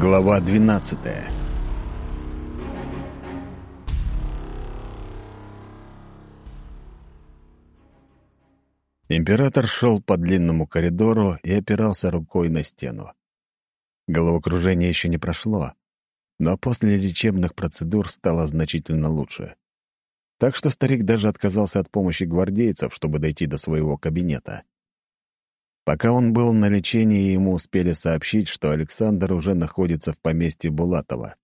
Глава 12 Император шел по длинному коридору и опирался рукой на стену. Головокружение еще не прошло, но после лечебных процедур стало значительно лучше. Так что старик даже отказался от помощи гвардейцев, чтобы дойти до своего кабинета. Пока он был на лечении, ему успели сообщить, что Александр уже находится в поместье Булатова.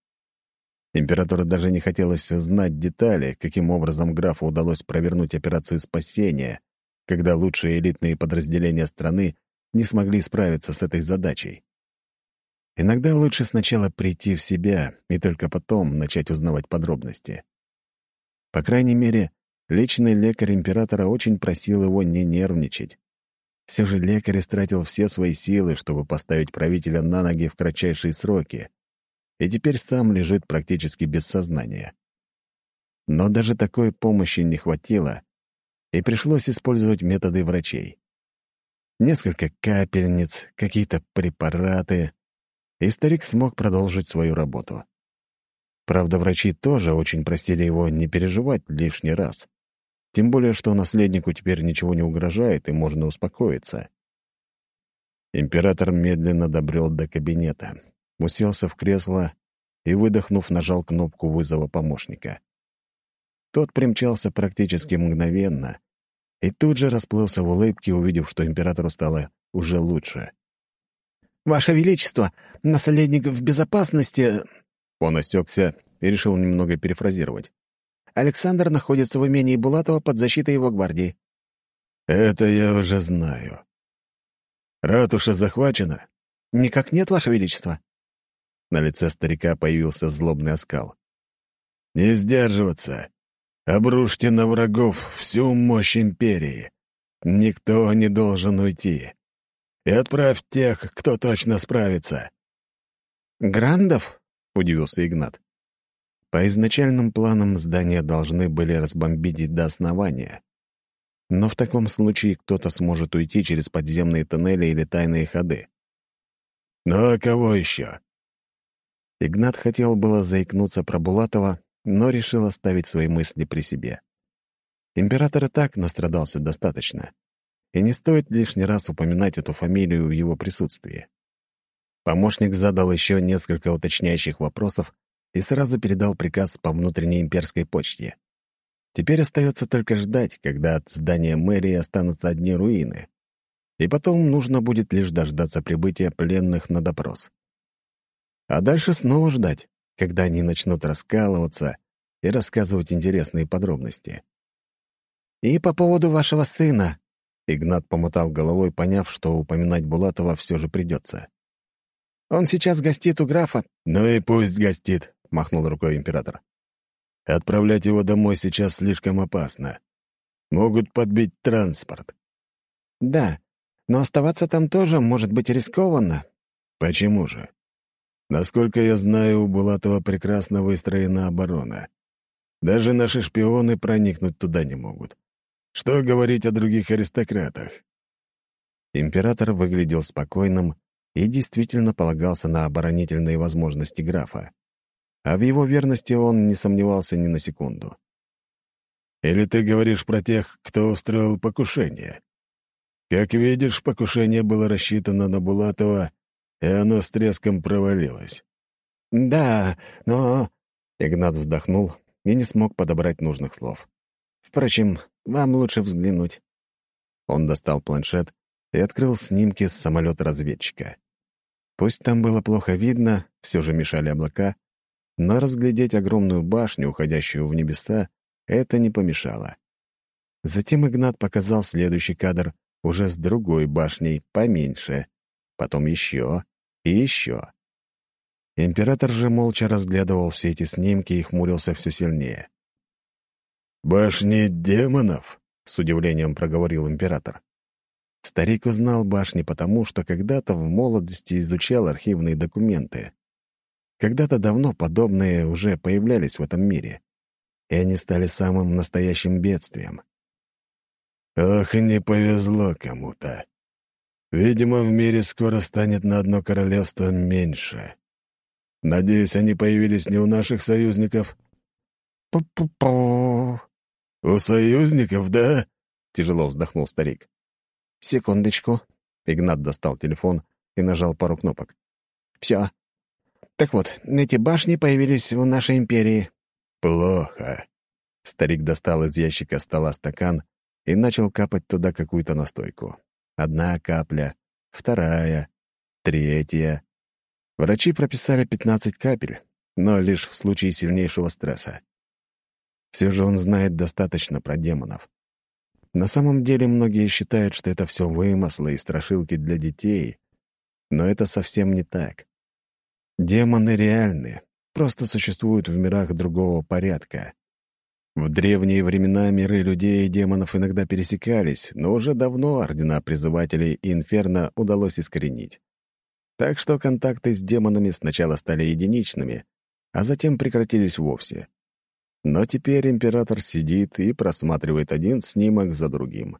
Императору даже не хотелось знать детали, каким образом графу удалось провернуть операцию спасения, когда лучшие элитные подразделения страны не смогли справиться с этой задачей. Иногда лучше сначала прийти в себя и только потом начать узнавать подробности. По крайней мере, личный лекарь императора очень просил его не нервничать. Все же лекарь истратил все свои силы, чтобы поставить правителя на ноги в кратчайшие сроки, и теперь сам лежит практически без сознания. Но даже такой помощи не хватило, и пришлось использовать методы врачей. Несколько капельниц, какие-то препараты, и старик смог продолжить свою работу. Правда, врачи тоже очень просили его не переживать лишний раз. Тем более, что наследнику теперь ничего не угрожает, и можно успокоиться. Император медленно добрел до кабинета, уселся в кресло и, выдохнув, нажал кнопку вызова помощника. Тот примчался практически мгновенно и тут же расплылся в улыбке, увидев, что императору стало уже лучше. «Ваше Величество, наследник в безопасности...» Он осекся и решил немного перефразировать. Александр находится в имении Булатова под защитой его гвардии». «Это я уже знаю. Ратуша захвачена?» «Никак нет, Ваше Величество». На лице старика появился злобный оскал. «Не сдерживаться. Обрушьте на врагов всю мощь империи. Никто не должен уйти. И отправь тех, кто точно справится». «Грандов?» — удивился Игнат. По изначальным планам здания должны были разбомбить до основания. Но в таком случае кто-то сможет уйти через подземные тоннели или тайные ходы. «Ну а кого еще?» Игнат хотел было заикнуться про Булатова, но решил оставить свои мысли при себе. Император и так настрадался достаточно, и не стоит лишний раз упоминать эту фамилию в его присутствии. Помощник задал еще несколько уточняющих вопросов, и сразу передал приказ по внутренней имперской почте. Теперь остается только ждать, когда от здания мэрии останутся одни руины. И потом нужно будет лишь дождаться прибытия пленных на допрос. А дальше снова ждать, когда они начнут раскалываться и рассказывать интересные подробности. «И по поводу вашего сына», — Игнат помотал головой, поняв, что упоминать Булатова все же придется. «Он сейчас гостит у графа». «Ну и пусть гостит», — махнул рукой император. «Отправлять его домой сейчас слишком опасно. Могут подбить транспорт». «Да, но оставаться там тоже может быть рискованно». «Почему же? Насколько я знаю, у Булатова прекрасно выстроена оборона. Даже наши шпионы проникнуть туда не могут. Что говорить о других аристократах?» Император выглядел спокойным и действительно полагался на оборонительные возможности графа а в его верности он не сомневался ни на секунду. «Или ты говоришь про тех, кто устроил покушение? Как видишь, покушение было рассчитано на Булатова, и оно с треском провалилось». «Да, но...» — Игнат вздохнул и не смог подобрать нужных слов. «Впрочем, вам лучше взглянуть». Он достал планшет и открыл снимки с самолета разведчика. Пусть там было плохо видно, все же мешали облака, но разглядеть огромную башню, уходящую в небеса, это не помешало. Затем Игнат показал следующий кадр уже с другой башней, поменьше, потом еще и еще. Император же молча разглядывал все эти снимки и хмурился все сильнее. «Башни демонов?» — с удивлением проговорил император. Старик узнал башни потому, что когда-то в молодости изучал архивные документы. Когда-то давно подобные уже появлялись в этом мире, и они стали самым настоящим бедствием. Ох, не повезло кому-то. Видимо, в мире скоро станет на одно королевство меньше. Надеюсь, они появились не у наших союзников?» «Пу-пу-пу». «У союзников, да?» — тяжело вздохнул старик. «Секундочку». Игнат достал телефон и нажал пару кнопок. «Все. Так вот, эти башни появились в нашей империи». «Плохо». Старик достал из ящика стола стакан и начал капать туда какую-то настойку. Одна капля, вторая, третья. Врачи прописали 15 капель, но лишь в случае сильнейшего стресса. Все же он знает достаточно про демонов. На самом деле многие считают, что это все вымыслы и страшилки для детей, но это совсем не так. Демоны реальны, просто существуют в мирах другого порядка. В древние времена миры людей и демонов иногда пересекались, но уже давно ордена призывателей и инферно удалось искоренить. Так что контакты с демонами сначала стали единичными, а затем прекратились вовсе. Но теперь император сидит и просматривает один снимок за другим.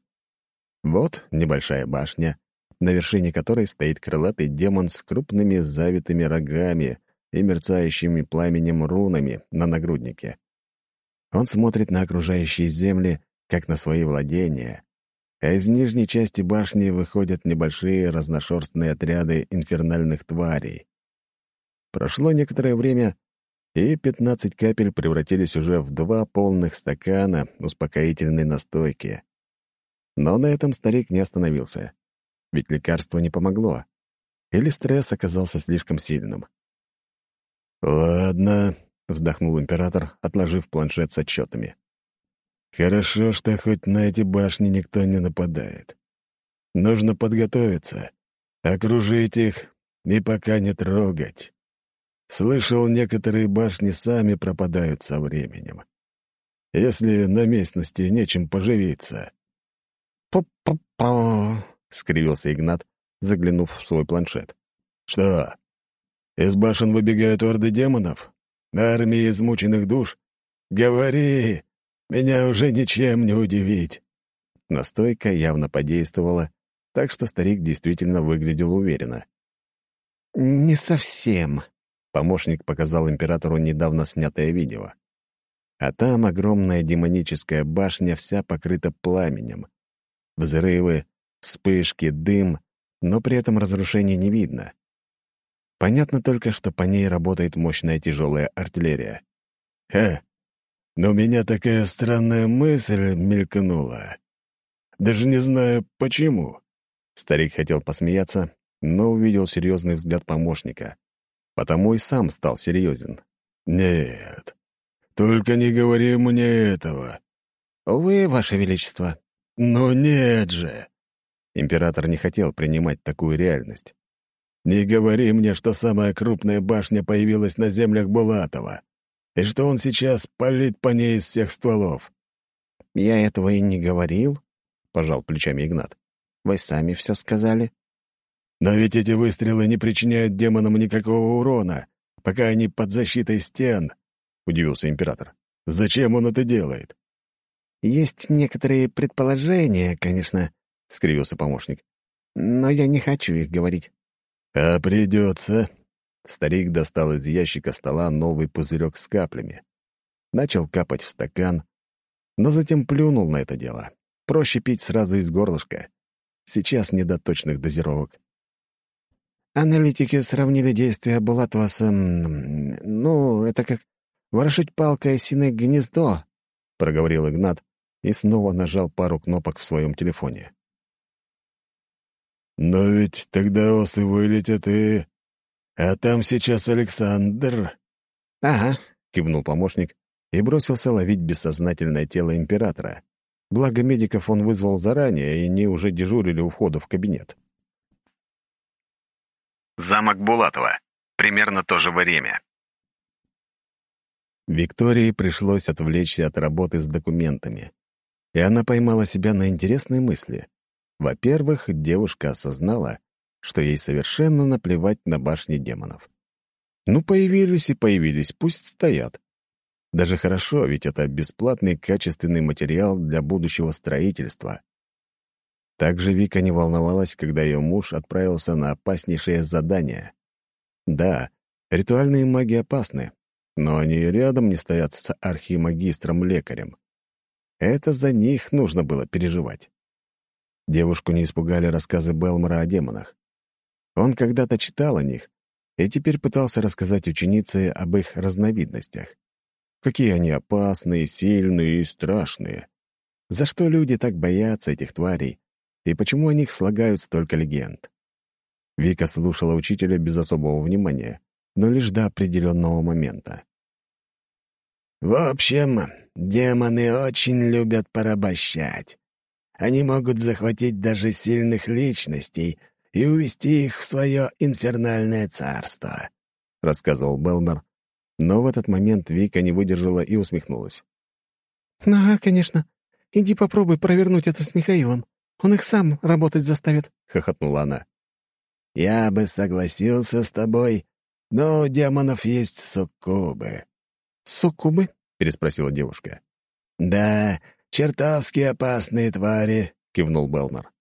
Вот небольшая башня, на вершине которой стоит крылатый демон с крупными завитыми рогами и мерцающими пламенем рунами на нагруднике. Он смотрит на окружающие земли, как на свои владения, а из нижней части башни выходят небольшие разношерстные отряды инфернальных тварей. Прошло некоторое время, и 15 капель превратились уже в два полных стакана успокоительной настойки. Но на этом старик не остановился, ведь лекарство не помогло. Или стресс оказался слишком сильным. «Ладно», — вздохнул император, отложив планшет с отчетами. «Хорошо, что хоть на эти башни никто не нападает. Нужно подготовиться, окружить их и пока не трогать. Слышал, некоторые башни сами пропадают со временем. Если на местности нечем поживиться. «Пу-пу-пу», — скривился Игнат, заглянув в свой планшет. «Что? Из башен выбегают орды демонов? Армии измученных душ? Говори! Меня уже ничем не удивить!» Настойка явно подействовала, так что старик действительно выглядел уверенно. «Не совсем», Помощник показал императору недавно снятое видео. А там огромная демоническая башня вся покрыта пламенем. Взрывы, вспышки, дым, но при этом разрушений не видно. Понятно только, что по ней работает мощная тяжелая артиллерия. «Ха! Но у меня такая странная мысль мелькнула. Даже не знаю, почему». Старик хотел посмеяться, но увидел серьезный взгляд помощника потому и сам стал серьезен. «Нет, только не говори мне этого». «Увы, Ваше Величество». «Ну нет же!» Император не хотел принимать такую реальность. «Не говори мне, что самая крупная башня появилась на землях Булатова, и что он сейчас палит по ней из всех стволов». «Я этого и не говорил», — пожал плечами Игнат. «Вы сами все сказали». Но ведь эти выстрелы не причиняют демонам никакого урона, пока они под защитой стен, — удивился император. Зачем он это делает? Есть некоторые предположения, конечно, — скривился помощник. Но я не хочу их говорить. А придется. Старик достал из ящика стола новый пузырек с каплями. Начал капать в стакан, но затем плюнул на это дело. Проще пить сразу из горлышка. Сейчас не до точных дозировок. Аналитики сравнили действия Булатова с... Ну, это как ворошить палкой осиное гнездо, — проговорил Игнат и снова нажал пару кнопок в своем телефоне. «Но ведь тогда осы вылетят и... А там сейчас Александр...» «Ага», — кивнул помощник и бросился ловить бессознательное тело императора. Благо медиков он вызвал заранее, и они уже дежурили у входа в кабинет. Замок Булатова. Примерно то же время. Виктории пришлось отвлечься от работы с документами. И она поймала себя на интересные мысли. Во-первых, девушка осознала, что ей совершенно наплевать на башни демонов. Ну, появились и появились, пусть стоят. Даже хорошо, ведь это бесплатный качественный материал для будущего строительства. Также Вика не волновалась, когда ее муж отправился на опаснейшее задание. Да, Ритуальные маги опасны, но они рядом не стоят с архимагистром-лекарем. Это за них нужно было переживать. Девушку не испугали рассказы Белмора о демонах. Он когда-то читал о них и теперь пытался рассказать ученице об их разновидностях. Какие они опасные, сильные и страшные. За что люди так боятся этих тварей и почему о них слагают столько легенд. Вика слушала учителя без особого внимания, но лишь до определенного момента. «В общем, демоны очень любят порабощать. Они могут захватить даже сильных личностей и увести их в свое инфернальное царство», — рассказывал Белмер, но в этот момент Вика не выдержала и усмехнулась. «Ага, конечно. Иди попробуй провернуть это с Михаилом. Он их сам работать заставит», — хохотнула она. «Я бы согласился с тобой, но у демонов есть суккубы». «Суккубы?» — переспросила девушка. «Да, чертовски опасные твари», — кивнул Белмор.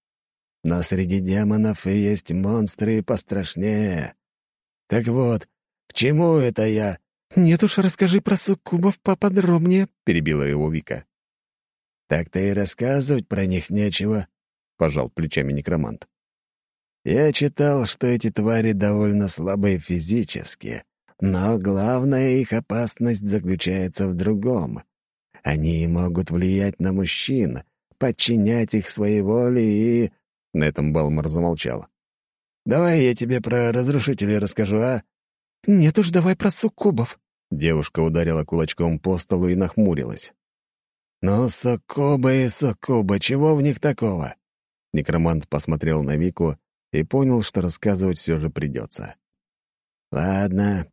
«Но среди демонов и есть монстры пострашнее. Так вот, к чему это я?» «Нет уж, расскажи про суккубов поподробнее», — перебила его Вика. «Так-то и рассказывать про них нечего», — пожал плечами некромант. «Я читал, что эти твари довольно слабые физически, но главная их опасность заключается в другом. Они могут влиять на мужчин, подчинять их своей воле и...» На этом Балмар замолчал. «Давай я тебе про разрушителей расскажу, а?» «Нет уж, давай про суккубов». Девушка ударила кулачком по столу и нахмурилась. «Ну, суккубы и суккубы, чего в них такого?» Некромант посмотрел на Вику и понял, что рассказывать все же придется. «Ладно,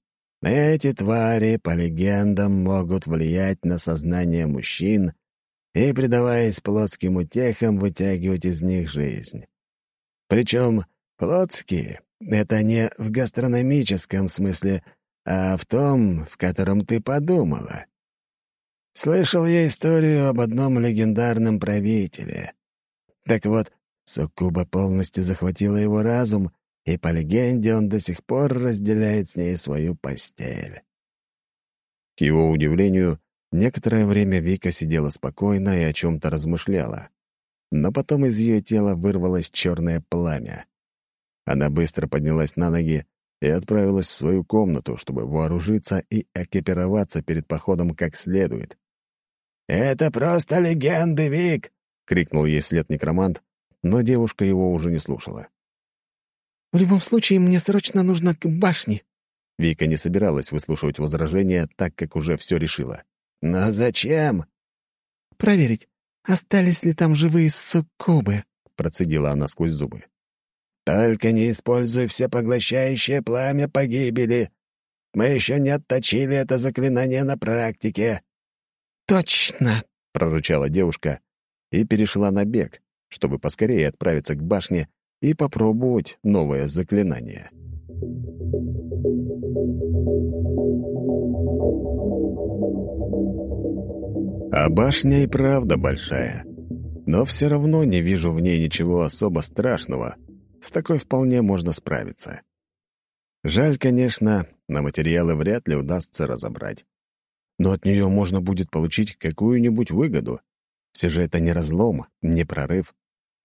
эти твари, по легендам, могут влиять на сознание мужчин и, предаваясь плотским утехам, вытягивать из них жизнь. Причем плотские — это не в гастрономическом смысле, а в том, в котором ты подумала. Слышал я историю об одном легендарном правителе. Так вот, Суккуба полностью захватила его разум и, по легенде, он до сих пор разделяет с ней свою постель. К его удивлению, некоторое время Вика сидела спокойно и о чем-то размышляла. Но потом из ее тела вырвалось черное пламя. Она быстро поднялась на ноги и отправилась в свою комнату, чтобы вооружиться и экипироваться перед походом как следует. «Это просто легенды, Вик!» — крикнул ей вслед некромант, но девушка его уже не слушала. В любом случае, мне срочно нужно к башне». Вика не собиралась выслушивать возражения, так как уже все решила. «Но зачем?» «Проверить, остались ли там живые суккубы», — процедила она сквозь зубы. «Только не используй всепоглощающее пламя погибели. Мы еще не отточили это заклинание на практике». «Точно!» — прорычала девушка и перешла на бег, чтобы поскорее отправиться к башне и попробовать новое заклинание. А башня и правда большая. Но все равно не вижу в ней ничего особо страшного. С такой вполне можно справиться. Жаль, конечно, на материалы вряд ли удастся разобрать. Но от нее можно будет получить какую-нибудь выгоду. Все же это не разлом, не прорыв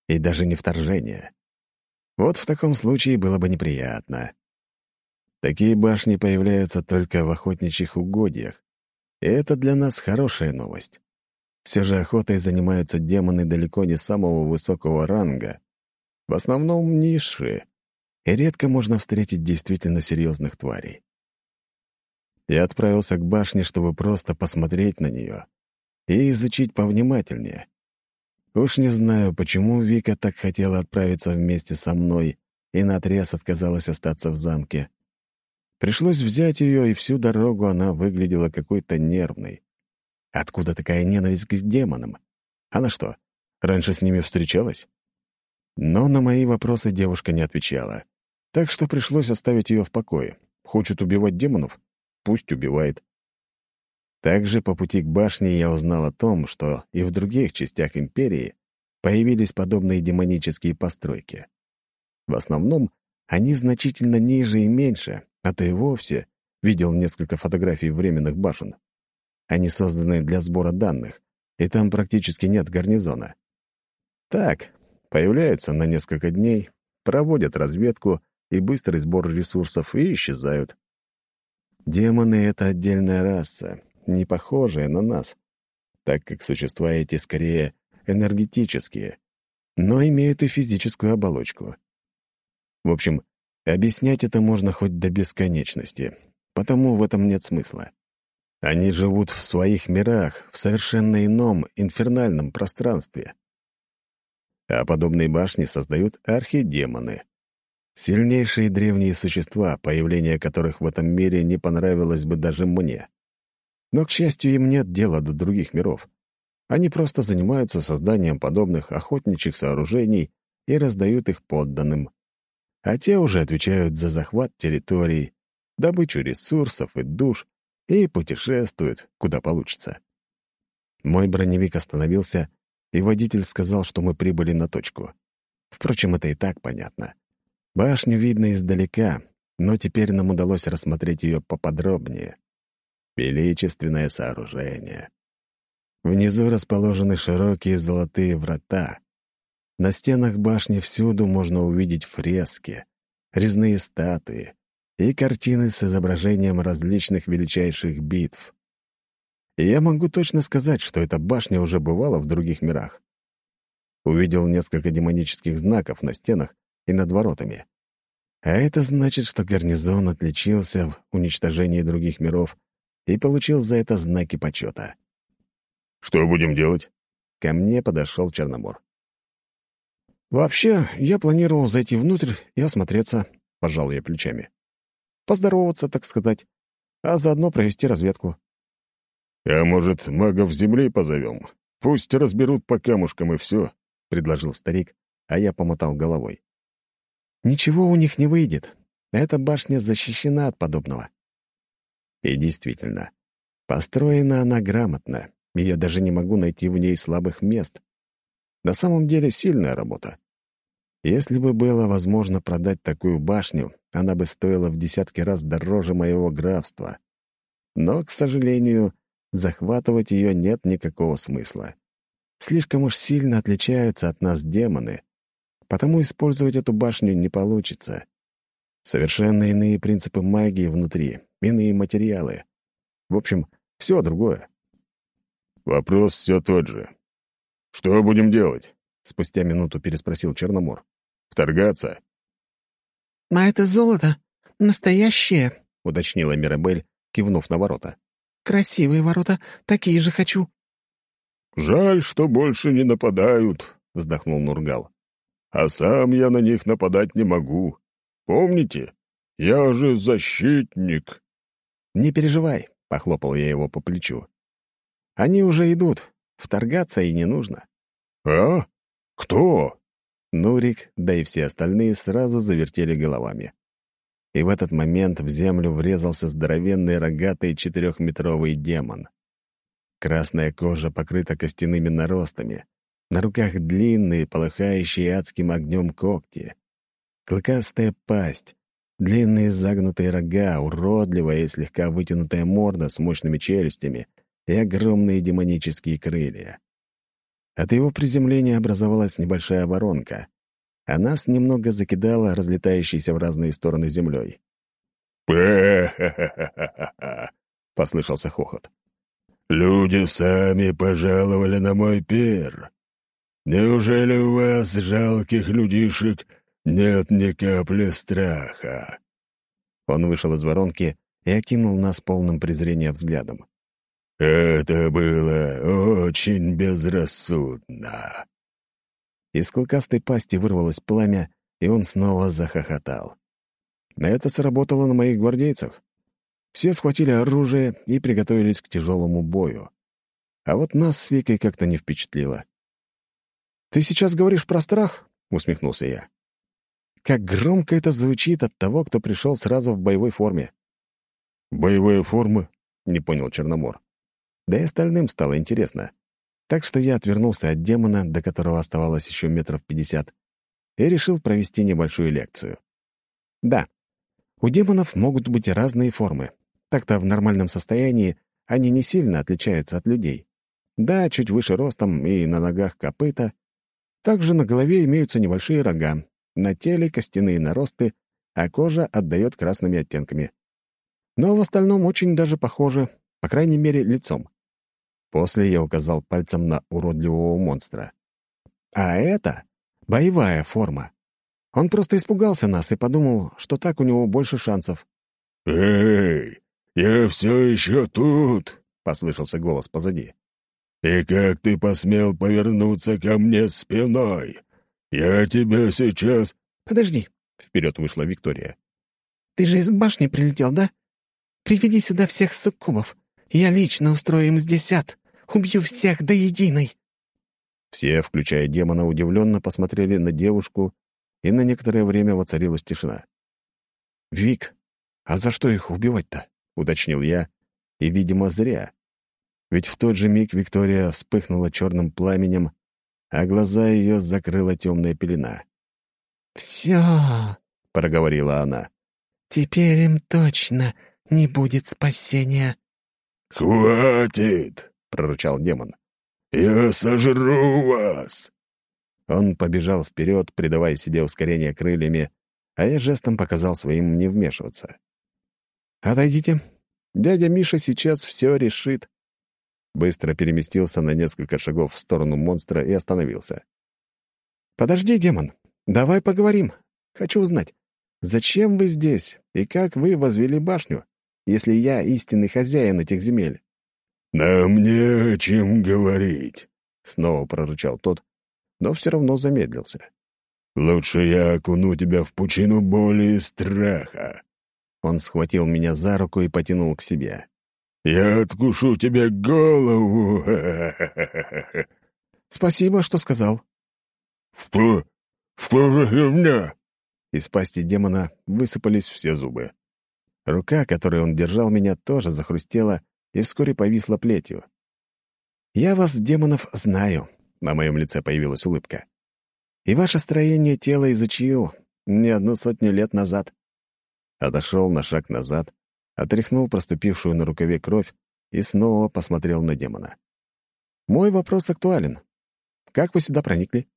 и даже не вторжение. Вот в таком случае было бы неприятно. Такие башни появляются только в охотничьих угодьях, и это для нас хорошая новость. Все же охотой занимаются демоны далеко не самого высокого ранга, в основном низшие, и редко можно встретить действительно серьезных тварей. Я отправился к башне, чтобы просто посмотреть на нее и изучить повнимательнее. Уж не знаю, почему Вика так хотела отправиться вместе со мной и наотрез отказалась остаться в замке. Пришлось взять ее, и всю дорогу она выглядела какой-то нервной. Откуда такая ненависть к демонам? Она что, раньше с ними встречалась? Но на мои вопросы девушка не отвечала. Так что пришлось оставить ее в покое. Хочет убивать демонов? Пусть убивает. Также по пути к башне я узнал о том, что и в других частях империи появились подобные демонические постройки. В основном они значительно ниже и меньше, а то и вовсе видел несколько фотографий временных башен. Они созданы для сбора данных, и там практически нет гарнизона. Так, появляются на несколько дней, проводят разведку и быстрый сбор ресурсов и исчезают. Демоны — это отдельная раса, не похожая на нас, так как существа эти скорее энергетические, но имеют и физическую оболочку. В общем, объяснять это можно хоть до бесконечности, потому в этом нет смысла. Они живут в своих мирах, в совершенно ином инфернальном пространстве. А подобные башни создают архидемоны. Сильнейшие древние существа, появление которых в этом мире не понравилось бы даже мне. Но, к счастью, им нет дела до других миров. Они просто занимаются созданием подобных охотничьих сооружений и раздают их подданным. А те уже отвечают за захват территорий, добычу ресурсов и душ и путешествуют, куда получится. Мой броневик остановился, и водитель сказал, что мы прибыли на точку. Впрочем, это и так понятно. Башню видно издалека, но теперь нам удалось рассмотреть ее поподробнее. Величественное сооружение. Внизу расположены широкие золотые врата. На стенах башни всюду можно увидеть фрески, резные статуи, и картины с изображением различных величайших битв. И я могу точно сказать, что эта башня уже бывала в других мирах. Увидел несколько демонических знаков на стенах и над воротами. А это значит, что гарнизон отличился в уничтожении других миров и получил за это знаки почета. «Что будем делать?» Ко мне подошел Черномор. «Вообще, я планировал зайти внутрь и осмотреться», — пожал я плечами поздороваться, так сказать, а заодно провести разведку. «А может, магов земли позовем? Пусть разберут по камушкам и все», — предложил старик, а я помотал головой. «Ничего у них не выйдет. Эта башня защищена от подобного». И действительно, построена она грамотно, и я даже не могу найти в ней слабых мест. На самом деле сильная работа. Если бы было возможно продать такую башню, она бы стоила в десятки раз дороже моего графства. Но, к сожалению, захватывать ее нет никакого смысла. Слишком уж сильно отличаются от нас демоны, потому использовать эту башню не получится. Совершенно иные принципы магии внутри, иные материалы. В общем, все другое. Вопрос все тот же. Что будем делать? Спустя минуту переспросил Черномор. Вторгаться? «А это золото настоящее», — уточнила Мирабель, кивнув на ворота. «Красивые ворота, такие же хочу». «Жаль, что больше не нападают», — вздохнул Нургал. «А сам я на них нападать не могу. Помните? Я же защитник». «Не переживай», — похлопал я его по плечу. «Они уже идут. Вторгаться и не нужно». «А? Кто?» Нурик, да и все остальные сразу завертели головами. И в этот момент в землю врезался здоровенный рогатый четырехметровый демон. Красная кожа покрыта костяными наростами, на руках длинные, полыхающие адским огнем когти. Клыкастая пасть, длинные загнутые рога, уродливая и слегка вытянутая морда с мощными челюстями и огромные демонические крылья. От его приземления образовалась небольшая воронка, а нас немного закидало разлетающейся в разные стороны землей. Послышался хохот. «Люди сами пожаловали на мой пир. Неужели у вас, жалких людишек, нет ни капли страха?» Он вышел из воронки и окинул нас полным презрения взглядом. Это было очень безрассудно. Из клыкастой пасти вырвалось пламя, и он снова захохотал. Это сработало на моих гвардейцах. Все схватили оружие и приготовились к тяжелому бою. А вот нас с Викой как-то не впечатлило. «Ты сейчас говоришь про страх?» — усмехнулся я. Как громко это звучит от того, кто пришел сразу в боевой форме. «Боевые формы?» — не понял Черномор. Да и остальным стало интересно. Так что я отвернулся от демона, до которого оставалось еще метров пятьдесят, и решил провести небольшую лекцию. Да, у демонов могут быть разные формы. Так-то в нормальном состоянии они не сильно отличаются от людей. Да, чуть выше ростом и на ногах копыта. Также на голове имеются небольшие рога, на теле костяные наросты, а кожа отдает красными оттенками. Но в остальном очень даже похожи, по крайней мере, лицом. После я указал пальцем на уродливого монстра. А это боевая форма. Он просто испугался нас и подумал, что так у него больше шансов. «Эй, я все еще тут!» — послышался голос позади. «И как ты посмел повернуться ко мне спиной? Я тебя сейчас...» «Подожди!» — вперед вышла Виктория. «Ты же из башни прилетел, да? Приведи сюда всех суккубов. Я лично устрою им здесь ад. Убью всех до единой!» Все, включая демона, удивленно посмотрели на девушку, и на некоторое время воцарилась тишина. «Вик, а за что их убивать-то?» — уточнил я, и, видимо, зря. Ведь в тот же миг Виктория вспыхнула черным пламенем, а глаза ее закрыла темная пелена. «Все», — проговорила она. «Теперь им точно не будет спасения». «Хватит!» — прорычал демон. «Я сожру вас!» Он побежал вперед, придавая себе ускорение крыльями, а я жестом показал своим не вмешиваться. «Отойдите. Дядя Миша сейчас все решит». Быстро переместился на несколько шагов в сторону монстра и остановился. «Подожди, демон. Давай поговорим. Хочу узнать, зачем вы здесь и как вы возвели башню, если я истинный хозяин этих земель?» «Нам не о чем говорить», — снова прорычал тот, но все равно замедлился. «Лучше я окуну тебя в пучину боли и страха». Он схватил меня за руку и потянул к себе. «Я откушу тебе голову!» «Спасибо, что сказал». «Что? Что за фигня?» Из пасти демона высыпались все зубы. Рука, которой он держал меня, тоже захрустела и вскоре повисла плетью. «Я вас, демонов, знаю», — на моем лице появилась улыбка. «И ваше строение тела изучил не одну сотню лет назад». Отошел на шаг назад, отряхнул проступившую на рукаве кровь и снова посмотрел на демона. «Мой вопрос актуален. Как вы сюда проникли?»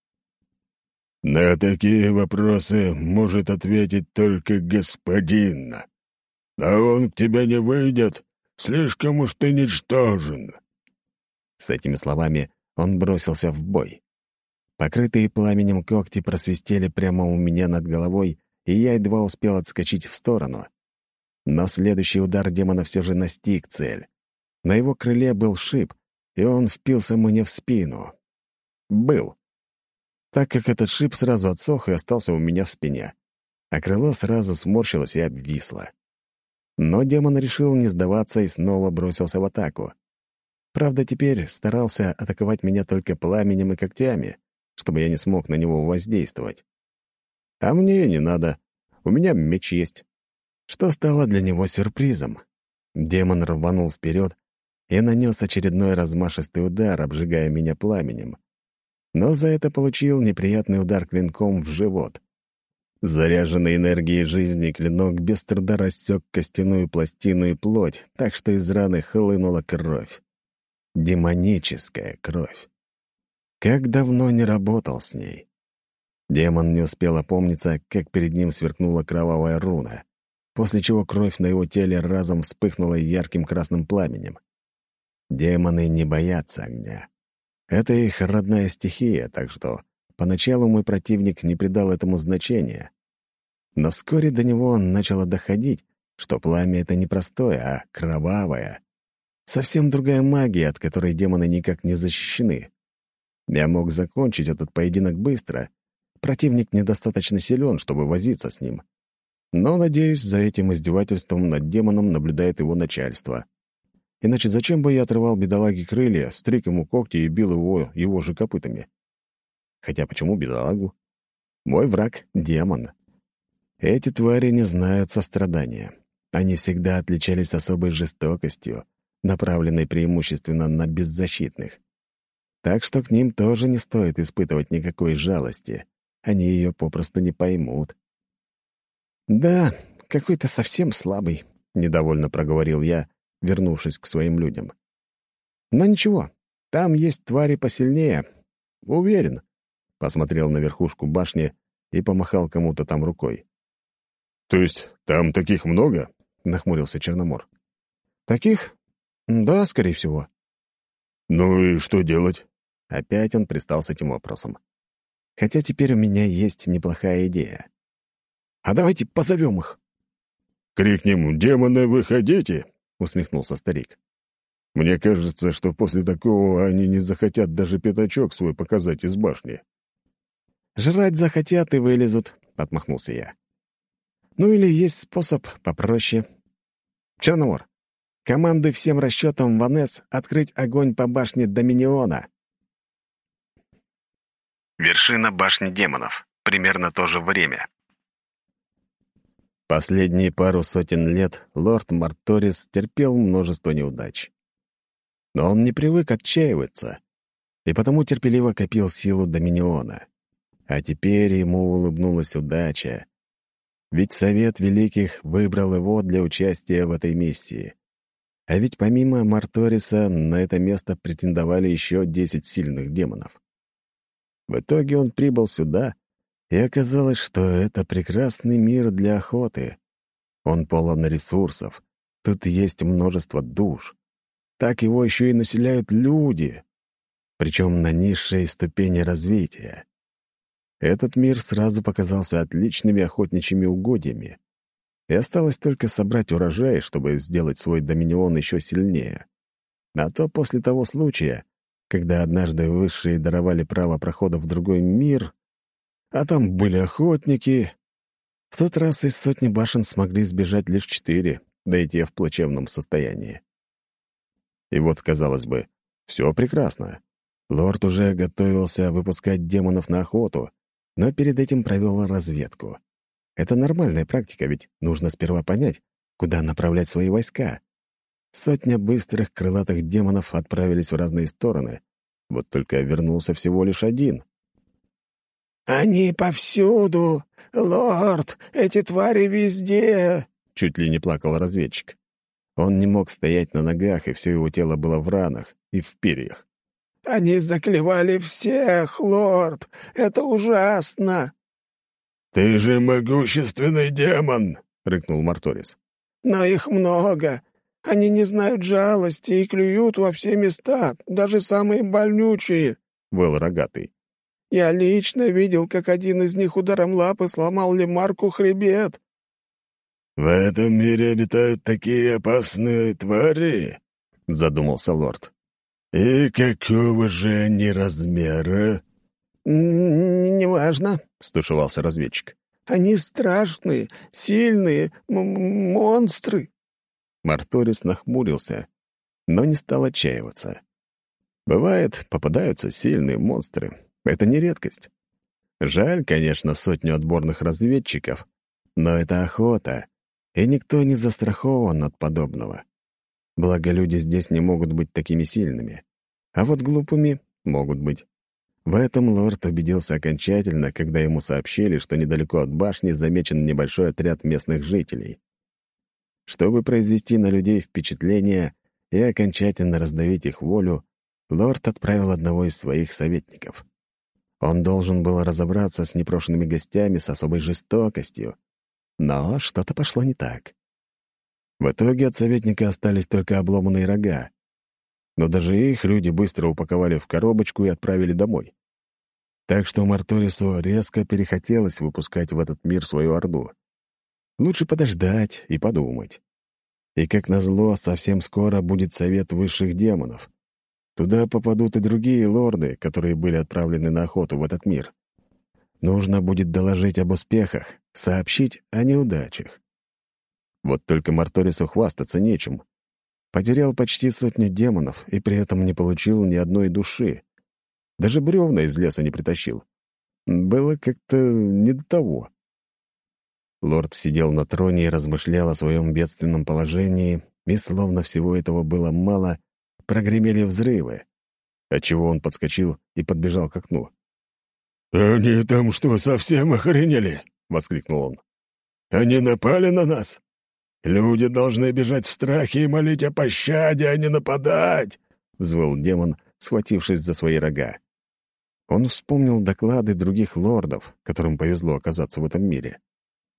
«На такие вопросы может ответить только господин. А он к тебе не выйдет, Слишком уж ты ничтожен!» С этими словами он бросился в бой. Покрытые пламенем когти просвистели прямо у меня над головой, и я едва успел отскочить в сторону. Но следующий удар демона все же настиг цель. На его крыле был шип, и он впился мне в спину. Был. Так как этот шип сразу отсох и остался у меня в спине, а крыло сразу сморщилось и обвисло. Но демон решил не сдаваться и снова бросился в атаку. Правда, теперь старался атаковать меня только пламенем и когтями, чтобы я не смог на него воздействовать. А мне не надо. У меня меч есть. Что стало для него сюрпризом. Демон рванул вперед и нанес очередной размашистый удар, обжигая меня пламенем. Но за это получил неприятный удар клинком в живот. Заряженный энергией жизни клинок без труда рассек костяную пластину и плоть, так что из раны хлынула кровь. Демоническая кровь. Как давно не работал с ней. Демон не успел опомниться, как перед ним сверкнула кровавая руна, после чего кровь на его теле разом вспыхнула ярким красным пламенем. Демоны не боятся огня. Это их родная стихия, так что поначалу мой противник не придал этому значения. Но вскоре до него начало доходить, что пламя — это не простое, а кровавое. Совсем другая магия, от которой демоны никак не защищены. Я мог закончить этот поединок быстро. Противник недостаточно силен, чтобы возиться с ним. Но, надеюсь, за этим издевательством над демоном наблюдает его начальство. Иначе зачем бы я отрывал бедолаге крылья, стриг ему когти и бил его его же копытами? Хотя почему бедолагу? Мой враг — демон. Эти твари не знают сострадания. Они всегда отличались особой жестокостью, направленной преимущественно на беззащитных. Так что к ним тоже не стоит испытывать никакой жалости. Они ее попросту не поймут. «Да, какой-то совсем слабый. — недовольно проговорил я, вернувшись к своим людям. «Но ничего, там есть твари посильнее. Уверен», — посмотрел на верхушку башни и помахал кому-то там рукой. «То есть там таких много?» — нахмурился Черномор. «Таких? Да, скорее всего». «Ну и что делать?» Опять он пристал с этим вопросом. «Хотя теперь у меня есть неплохая идея. А давайте позовем их». «Крикнем, демоны, выходите!» — усмехнулся старик. «Мне кажется, что после такого они не захотят даже пятачок свой показать из башни». «Жрать захотят и вылезут», — отмахнулся я. «Ну или есть способ попроще. Черномор, командуй всем расчетам Ванес открыть огонь по башне Доминиона». Вершина башни демонов. Примерно то же время. Последние пару сотен лет лорд Марторис терпел множество неудач. Но он не привык отчаиваться, и потому терпеливо копил силу Доминиона. А теперь ему улыбнулась удача. Ведь Совет Великих выбрал его для участия в этой миссии. А ведь помимо Марториса на это место претендовали еще десять сильных демонов. В итоге он прибыл сюда, и оказалось, что это прекрасный мир для охоты. Он полон ресурсов, тут есть множество душ. Так его еще и населяют люди, причем на низшей ступени развития. Этот мир сразу показался отличными охотничьими угодьями. И осталось только собрать урожай, чтобы сделать свой доминион еще сильнее. А то после того случая, когда однажды высшие даровали право прохода в другой мир, а там были охотники. В тот раз из сотни башен смогли сбежать лишь четыре, да и те в плачевном состоянии. И вот, казалось бы, все прекрасно. Лорд уже готовился выпускать демонов на охоту, но перед этим провел разведку. Это нормальная практика, ведь нужно сперва понять, куда направлять свои войска. Сотня быстрых крылатых демонов отправились в разные стороны. Вот только вернулся всего лишь один. «Они повсюду! Лорд, эти твари везде!» Чуть ли не плакал разведчик. Он не мог стоять на ногах, и все его тело было в ранах и в перьях. Они заклевали всех, лорд! Это ужасно!» «Ты же могущественный демон!» — рыкнул Марторис. «Но их много. Они не знают жалости и клюют во все места, даже самые больнючие», — был рогатый. «Я лично видел, как один из них ударом лапы сломал Лемарку хребет». «В этом мире обитают такие опасные твари?» — задумался лорд. «И какого же они размера?» «Неважно», — стушевался разведчик. «Они страшные, сильные монстры». Марторис нахмурился, но не стал отчаиваться. Бывает, попадаются сильные монстры. Это не редкость. Жаль, конечно, сотню отборных разведчиков, но это охота, и никто не застрахован от подобного. Благо, люди здесь не могут быть такими сильными. А вот глупыми могут быть. В этом лорд убедился окончательно, когда ему сообщили, что недалеко от башни замечен небольшой отряд местных жителей. Чтобы произвести на людей впечатление и окончательно раздавить их волю, лорд отправил одного из своих советников. Он должен был разобраться с непрошенными гостями с особой жестокостью. Но что-то пошло не так. В итоге от советника остались только обломанные рога. Но даже их люди быстро упаковали в коробочку и отправили домой. Так что Марторису резко перехотелось выпускать в этот мир свою орду. Лучше подождать и подумать. И, как назло, совсем скоро будет совет высших демонов. Туда попадут и другие лорды, которые были отправлены на охоту в этот мир. Нужно будет доложить об успехах, сообщить о неудачах. Вот только Марторису хвастаться нечем. Потерял почти сотню демонов и при этом не получил ни одной души. Даже бревна из леса не притащил. Было как-то не до того. Лорд сидел на троне и размышлял о своем бедственном положении, и словно всего этого было мало, прогремели взрывы, отчего он подскочил и подбежал к окну. «Они там что, совсем охренели?» — воскликнул он. «Они напали на нас?» Люди должны бежать в страхе и молить о пощаде, а не нападать!» — взвыл демон, схватившись за свои рога. Он вспомнил доклады других лордов, которым повезло оказаться в этом мире.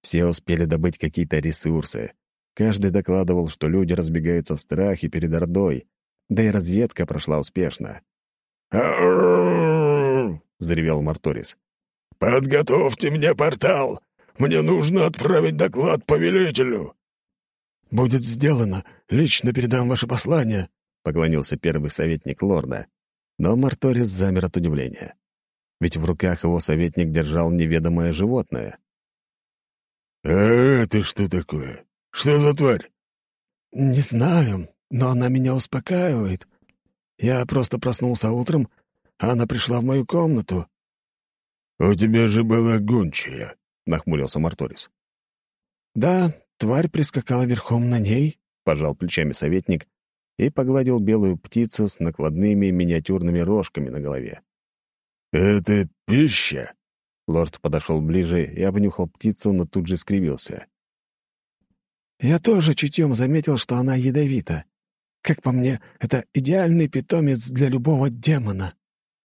Все успели добыть какие-то ресурсы. Каждый докладывал, что люди разбегаются в страхе перед Ордой, да и разведка прошла успешно. заревел Марторис. «Подготовьте мне портал! Мне нужно отправить доклад повелителю!» «Будет сделано. Лично передам ваше послание», — поклонился первый советник лорда. Но Марторис замер от удивления. Ведь в руках его советник держал неведомое животное. «А это что такое? Что за тварь?» «Не знаю, но она меня успокаивает. Я просто проснулся утром, а она пришла в мою комнату». «У тебя же была гончая», — нахмурился Марторис. «Да, тварь прискакала верхом на ней», — пожал плечами советник и погладил белую птицу с накладными миниатюрными рожками на голове. «Это пища?» Лорд подошел ближе и обнюхал птицу, но тут же скривился. «Я тоже чутьем заметил, что она ядовита. Как по мне, это идеальный питомец для любого демона».